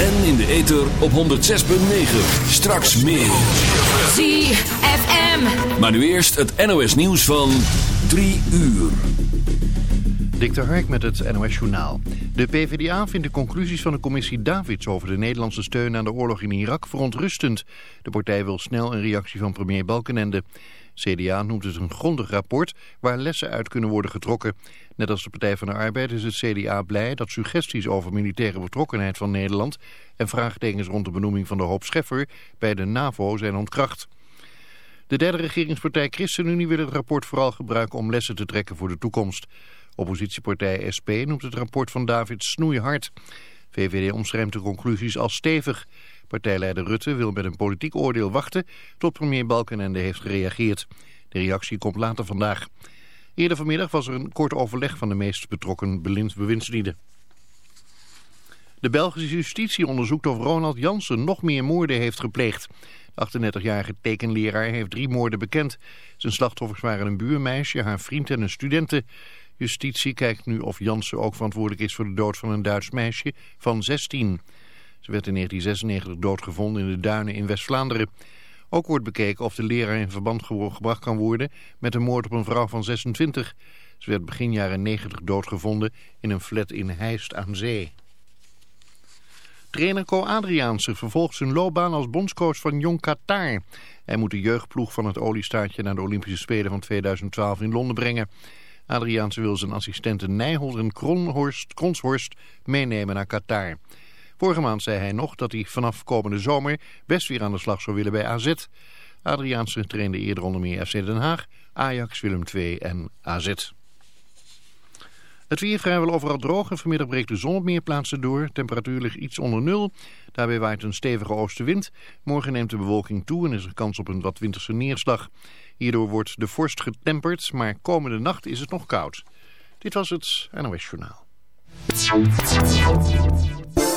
En in de ether op 106.9. Straks meer. ZFM. Maar nu eerst het NOS nieuws van 3 uur. Dik de Hark met het NOS Journaal. De PvdA vindt de conclusies van de commissie Davids over de Nederlandse steun aan de oorlog in Irak verontrustend. De partij wil snel een reactie van premier Balkenende. CDA noemt het een grondig rapport waar lessen uit kunnen worden getrokken. Net als de Partij van de Arbeid is het CDA blij dat suggesties over militaire betrokkenheid van Nederland en vraagtekens rond de benoeming van de hoop Scheffer bij de NAVO zijn ontkracht. De derde regeringspartij ChristenUnie wil het rapport vooral gebruiken om lessen te trekken voor de toekomst. Oppositiepartij SP noemt het rapport van David snoeihard. VVD omschrijft de conclusies als stevig. Partijleider Rutte wil met een politiek oordeel wachten tot premier Balkenende heeft gereageerd. De reactie komt later vandaag. Eerder vanmiddag was er een kort overleg van de meest betrokken bewindslieden. De Belgische justitie onderzoekt of Ronald Jansen nog meer moorden heeft gepleegd. De 38-jarige tekenleraar heeft drie moorden bekend. Zijn slachtoffers waren een buurmeisje, haar vriend en een studente. Justitie kijkt nu of Jansen ook verantwoordelijk is voor de dood van een Duits meisje van 16. Ze werd in 1996 doodgevonden in de duinen in West-Vlaanderen. Ook wordt bekeken of de leraar in verband gebracht kan worden met een moord op een vrouw van 26. Ze werd begin jaren 90 doodgevonden in een flat in Heist aan Zee. Trainer Co Adriaanse vervolgt zijn loopbaan als bondscoach van Jong Qatar. Hij moet de jeugdploeg van het oliestaatje naar de Olympische Spelen van 2012 in Londen brengen. Adriaanse wil zijn assistenten Nijholt en Kronhorst, Kronshorst meenemen naar Qatar. Vorige maand zei hij nog dat hij vanaf komende zomer best weer aan de slag zou willen bij AZ. Adriaanse trainde eerder onder meer FC Den Haag, Ajax, Willem II en AZ. Het weer vrijwel overal droog en vanmiddag breekt de zon op meer plaatsen door. Temperatuur ligt iets onder nul. Daarbij waait een stevige oostenwind. Morgen neemt de bewolking toe en is er kans op een wat winterse neerslag. Hierdoor wordt de vorst getemperd, maar komende nacht is het nog koud. Dit was het NOS Journaal.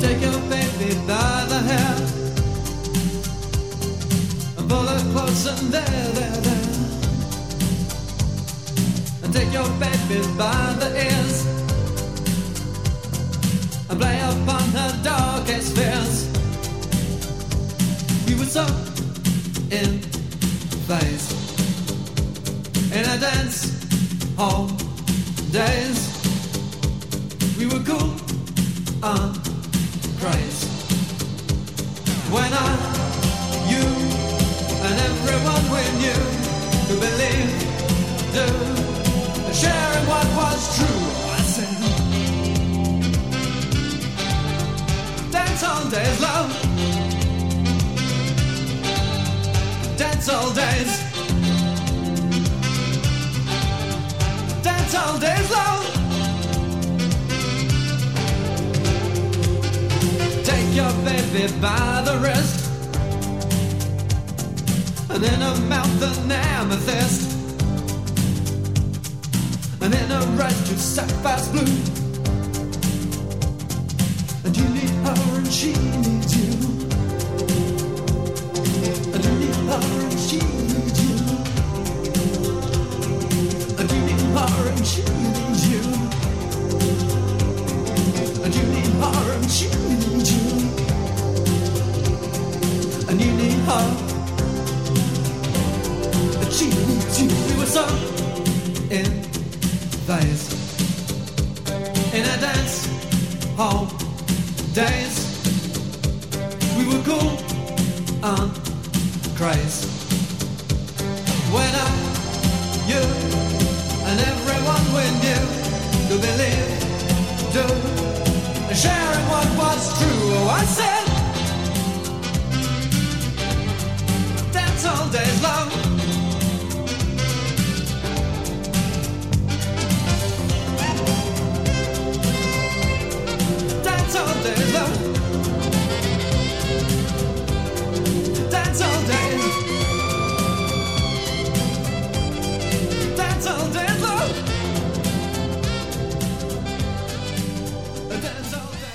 take it. you and everyone we knew to believe, to sharing what was true. Oh, I said, dance all day long. Dance all day long.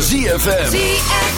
ZFM. ZFM.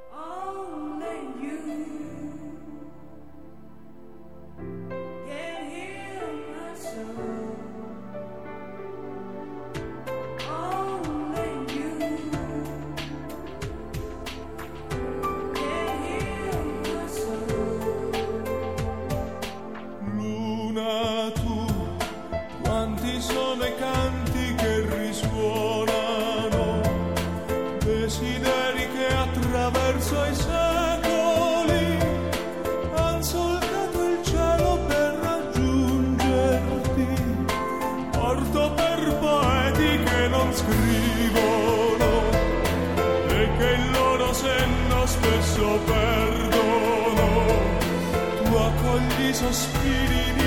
Sospiri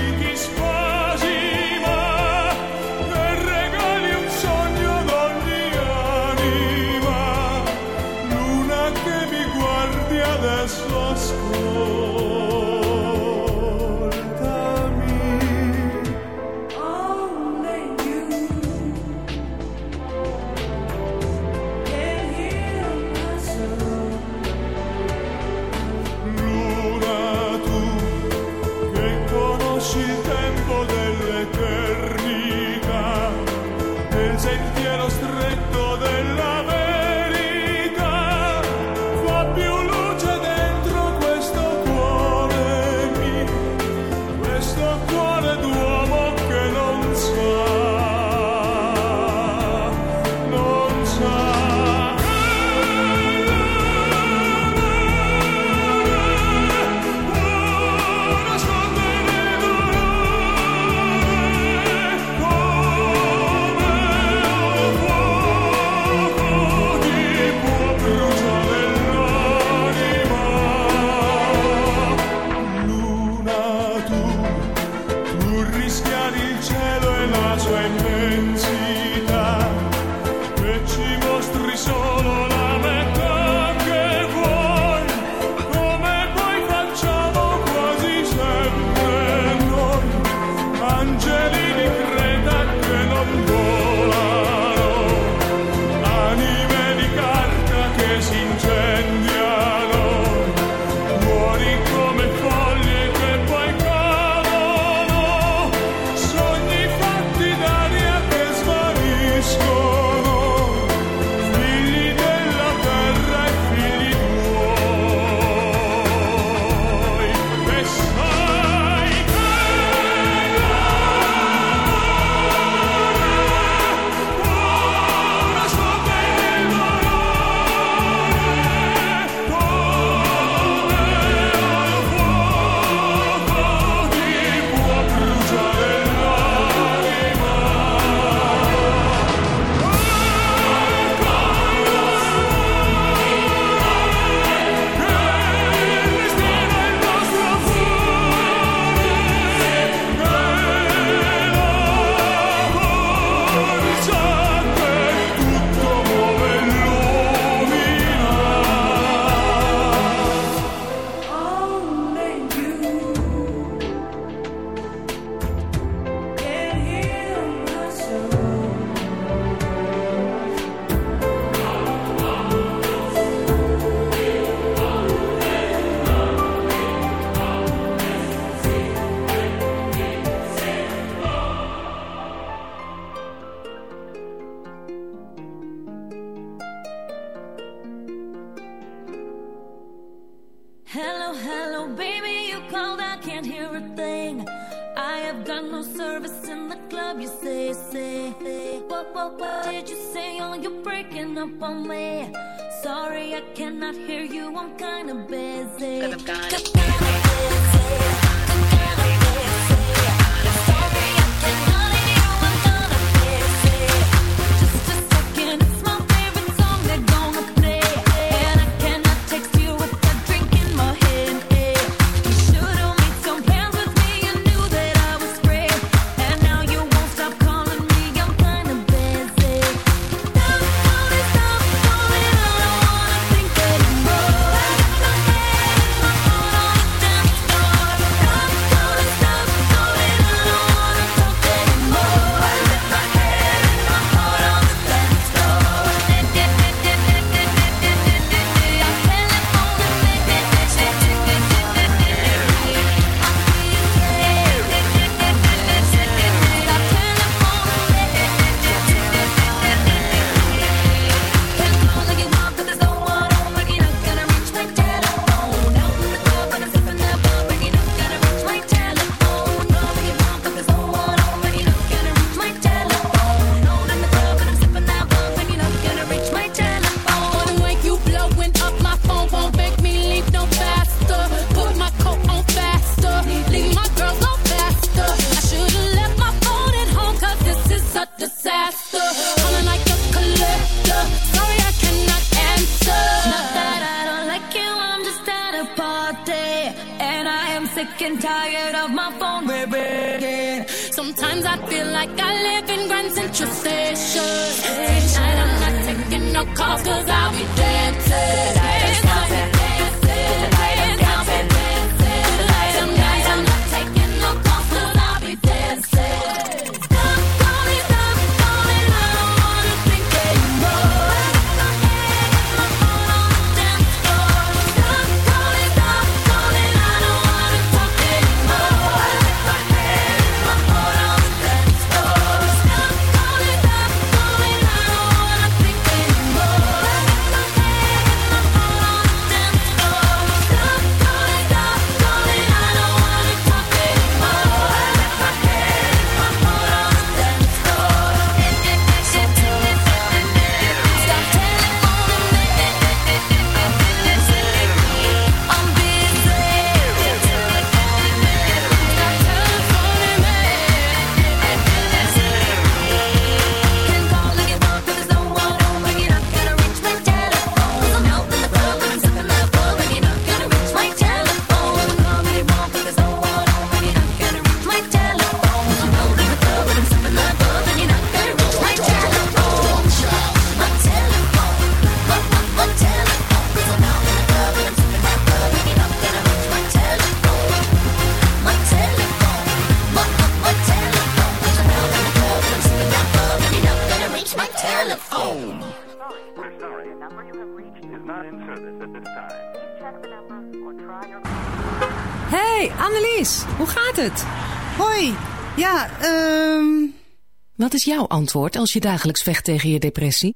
jouw antwoord als je dagelijks vecht tegen je depressie?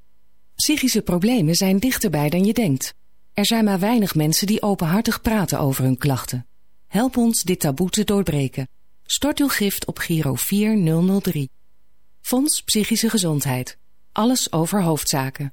Psychische problemen zijn dichterbij dan je denkt. Er zijn maar weinig mensen die openhartig praten over hun klachten. Help ons dit taboe te doorbreken. Stort uw gift op Giro 4003. Fonds Psychische Gezondheid. Alles over hoofdzaken.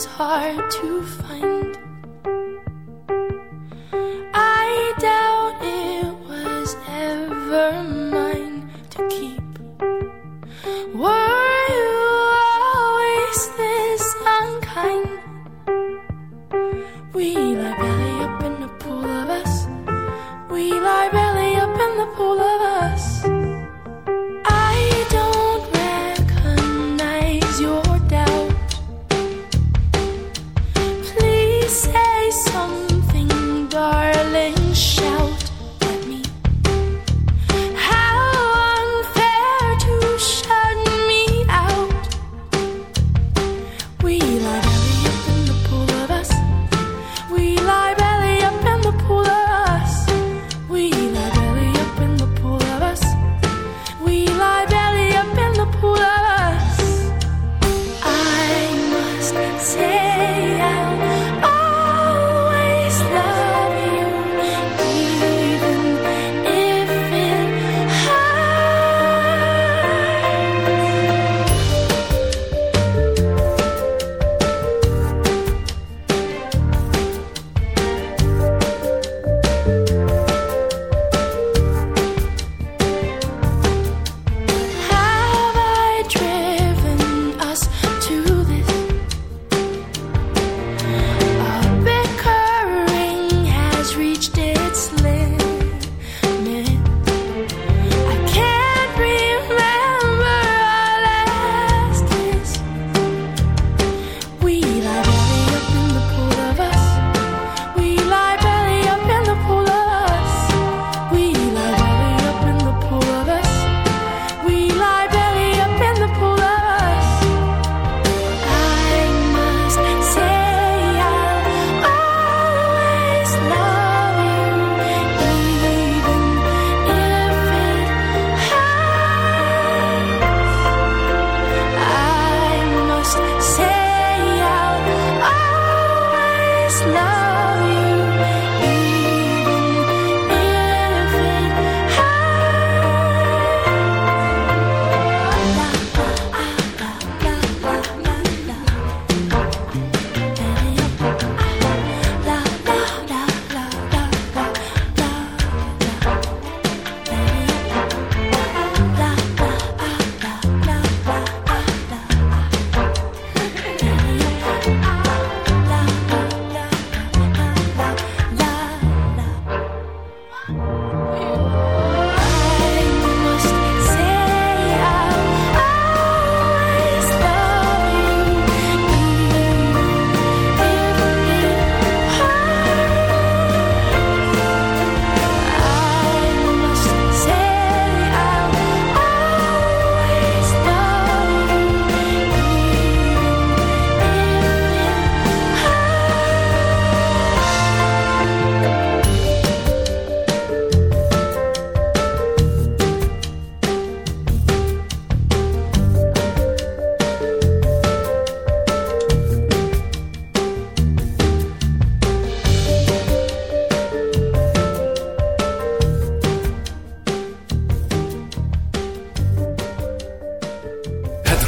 is hard to find.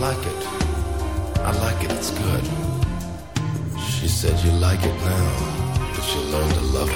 like it. I like it, it's good. She said, You like it now, but you learn to love it.